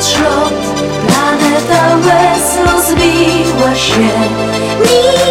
odszlot Planeta łez rozbiła się.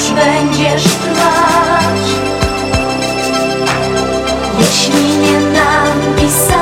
aż będziesz trwać Jeśli nie napisać